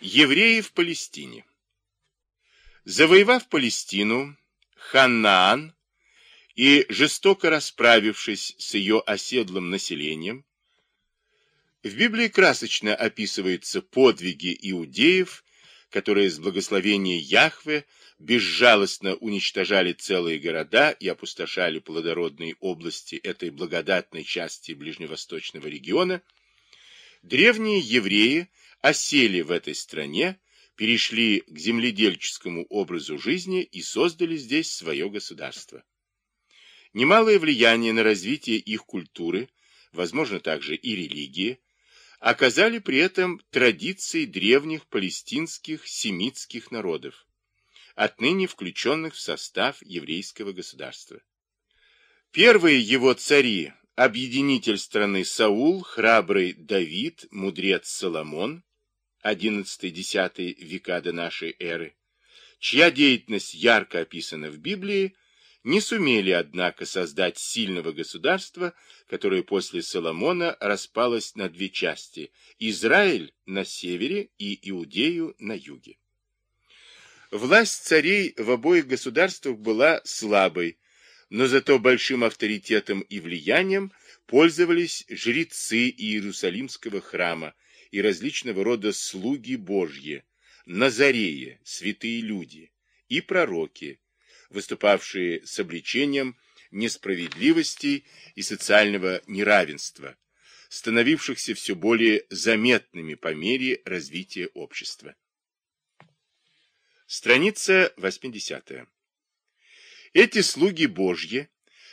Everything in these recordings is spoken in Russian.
Евреи в Палестине. Завоевав Палестину, Ханаан и жестоко расправившись с ее оседлым населением, в Библии красочно описываются подвиги иудеев, которые с благословения Яхве безжалостно уничтожали целые города и опустошали плодородные области этой благодатной части ближневосточного региона, древние евреи осели в этой стране, перешли к земледельческому образу жизни и создали здесь свое государство. Немалое влияние на развитие их культуры, возможно также и религии, оказали при этом традиции древних палестинских семитских народов, отныне включенных в состав еврейского государства. Первые его цари, объединитель страны Саул, храбрый Давид, мудрец Соломон, XI-X века до нашей эры, чья деятельность ярко описана в Библии, не сумели, однако, создать сильного государства, которое после Соломона распалось на две части – Израиль на севере и Иудею на юге. Власть царей в обоих государствах была слабой, но зато большим авторитетом и влиянием пользовались жрецы Иерусалимского храма и различного рода слуги Божьи, Назареи, святые люди и пророки, выступавшие с обличением несправедливости и социального неравенства, становившихся все более заметными по мере развития общества. Страница 80. Эти слуги Божьи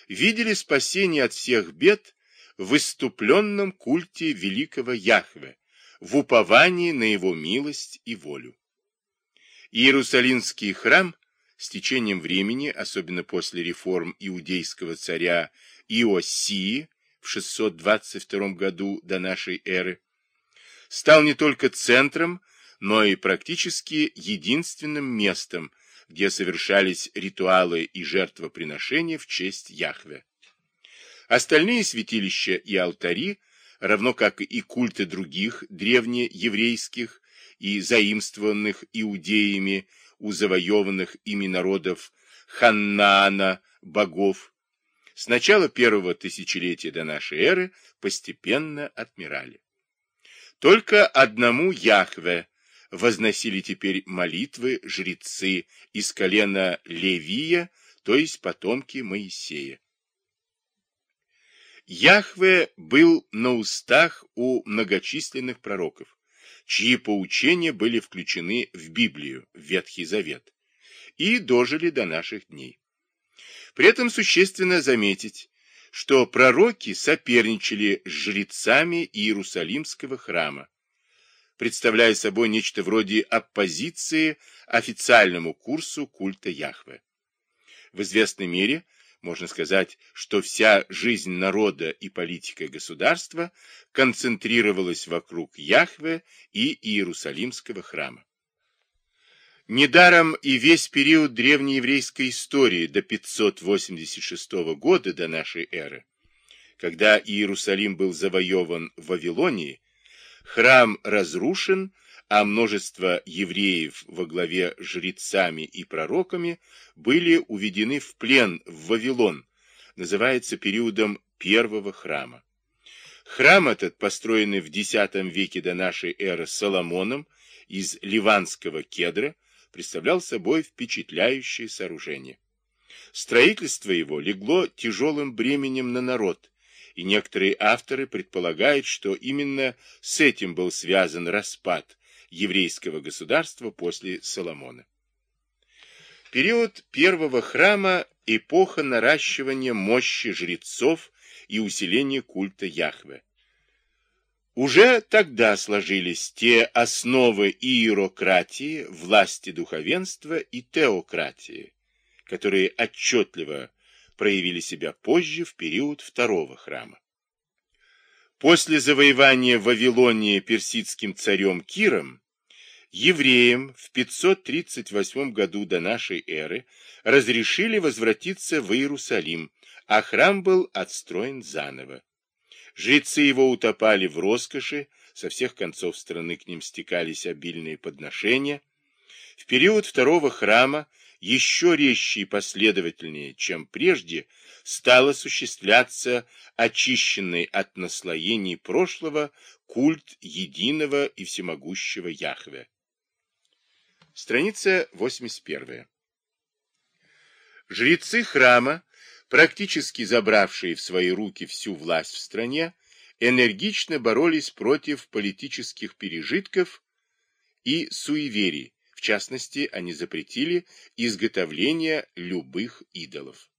видели спасение от всех бед в выступленном культе великого Яхве, в уповании на его милость и волю. Иерусалимский храм с течением времени, особенно после реформ иудейского царя Иосии в 622 году до нашей эры, стал не только центром, но и практически единственным местом, где совершались ритуалы и жертвоприношения в честь Яхве. Остальные святилища и алтари, равно как и культы других древнееврейских и заимствованных иудеями у завоеванных ими народов Ханнаана, богов, с начала первого тысячелетия до нашей эры постепенно отмирали. Только одному Яхве возносили теперь молитвы жрецы из колена Левия, то есть потомки Моисея. Яхве был на устах у многочисленных пророков чьи поучения были включены в Библию, в Ветхий Завет, и дожили до наших дней. При этом существенно заметить, что пророки соперничали с жрецами Иерусалимского храма, представляя собой нечто вроде оппозиции официальному курсу культа Яхве. В известной мере – можно сказать, что вся жизнь народа и политика государства концентрировалась вокруг Яхве и Иерусалимского храма. Недаром и весь период древнееврейской истории до 586 года до нашей эры, когда Иерусалим был завоеван в Вавилонии, храм разрушен, а множество евреев во главе жрецами и пророками были уведены в плен в Вавилон, называется периодом первого храма. Храм этот, построенный в X веке до нашей эры Соломоном из ливанского кедра, представлял собой впечатляющее сооружение. Строительство его легло тяжелым бременем на народ, и некоторые авторы предполагают, что именно с этим был связан распад еврейского государства после Соломона. Период первого храма – эпоха наращивания мощи жрецов и усиления культа Яхве. Уже тогда сложились те основы иерократии, власти духовенства и теократии, которые отчетливо проявили себя позже в период второго храма. После завоевания Вавилонии персидским царем Киром, евреям в 538 году до нашей эры разрешили возвратиться в Иерусалим, а храм был отстроен заново. Жрецы его утопали в роскоши, со всех концов страны к ним стекались обильные подношения. В период второго храма еще резче и последовательнее, чем прежде, стал осуществляться очищенный от наслоений прошлого культ единого и всемогущего Яхве. Страница 81. Жрецы храма, практически забравшие в свои руки всю власть в стране, энергично боролись против политических пережитков и суеверий, в частности, они запретили изготовление любых идолов.